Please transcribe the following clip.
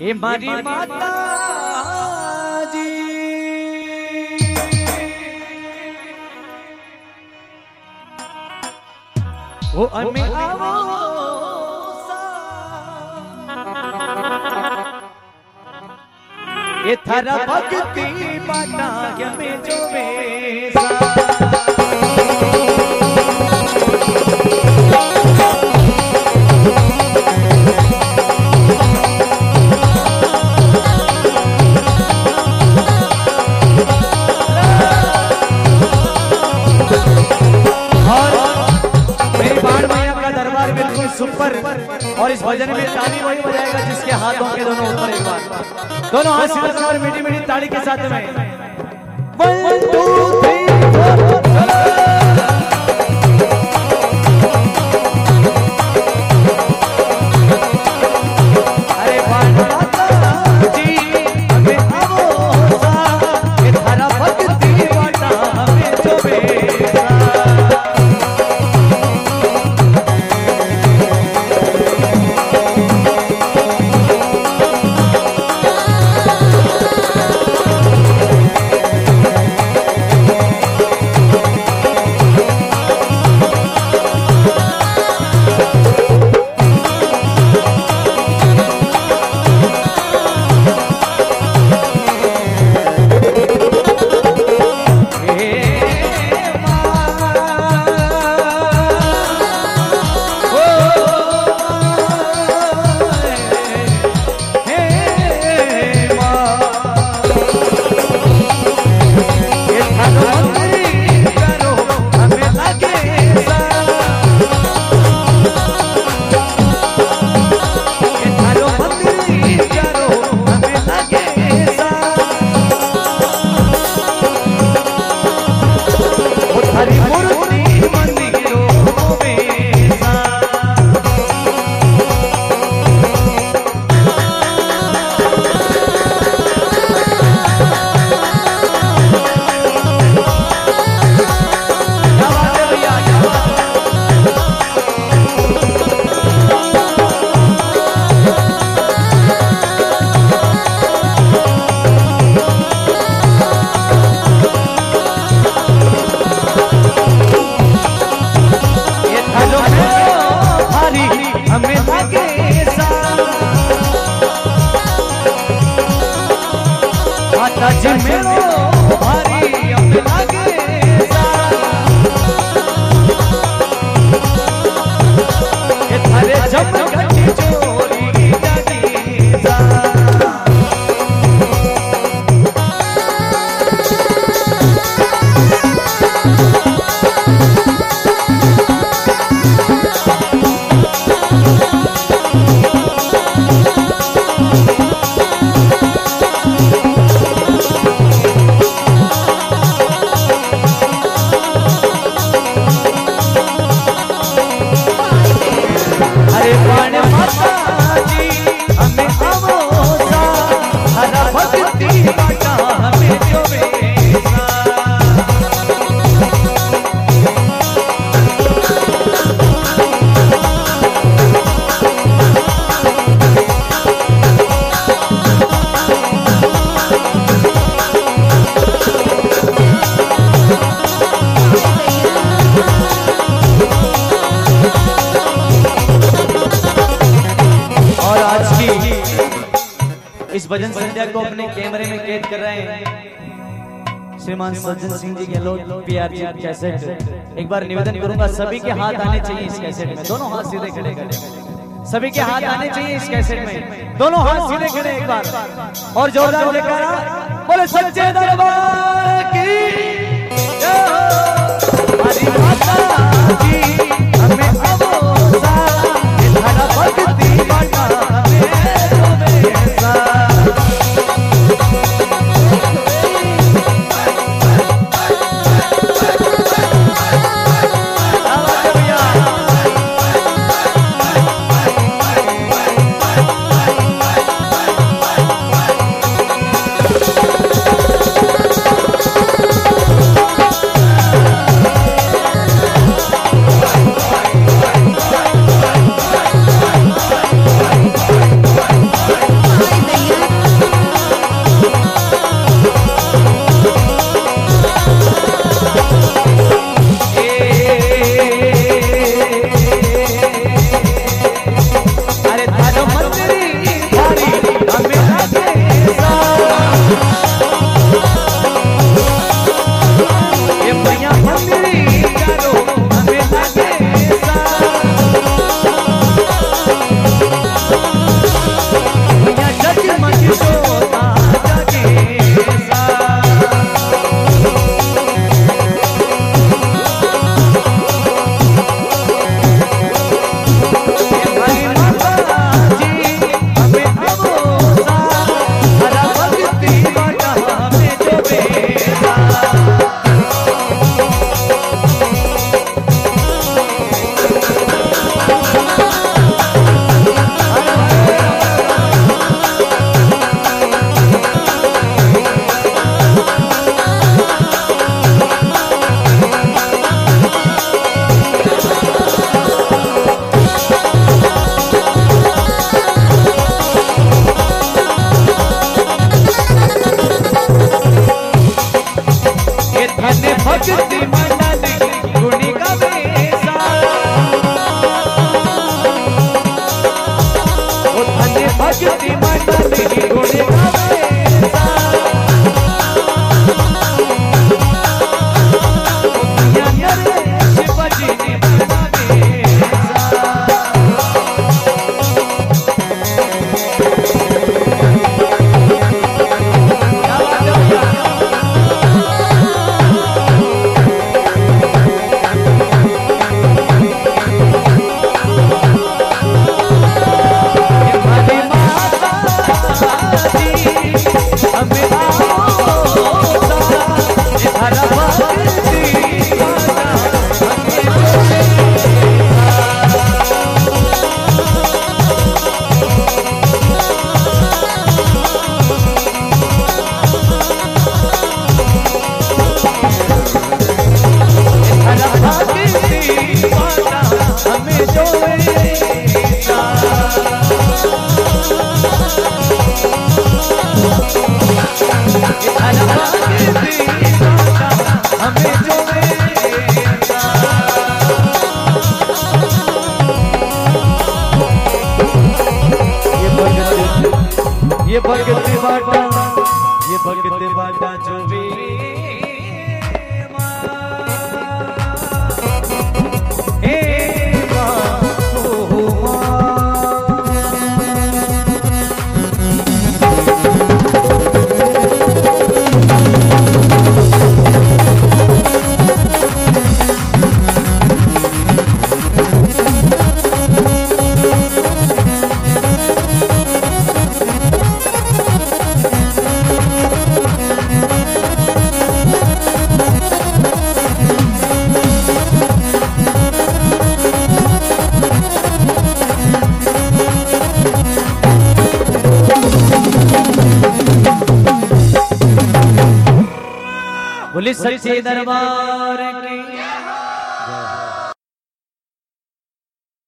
हे मारी माता जी। ओ आवो ये थारा भक्ति माता में जो वे और इस भजन में ताली वही बजाएगा जिसके हाथों के दोनों ऊपर एक बार। दोनों हाथ सीधे और मीठी मीठी ताली के साथ में। One two three. माता जी मेरो भारी हमें भजन संध्या को अपने कैमरे में कैद कर रहे हैं। श्रीमान सज्जन सिंह जी गहलोत पीआर जी कैसेट एक बार निवेदन करूँगा, सभी के हाथ आने चाहिए इस कैसेट में। दोनों हाथ सीधे खड़े करें सभी के हाथ आने चाहिए इस कैसेट में। दोनों हाथ सीधे खड़े एक बार। और जोरदार लेकर बोले, सच्चे दरबार की बोले सच्चे दरबार